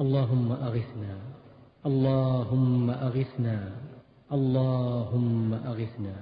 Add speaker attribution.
Speaker 1: اللهم أغثنا. اللهم أغثنا. اللهم أغثنا.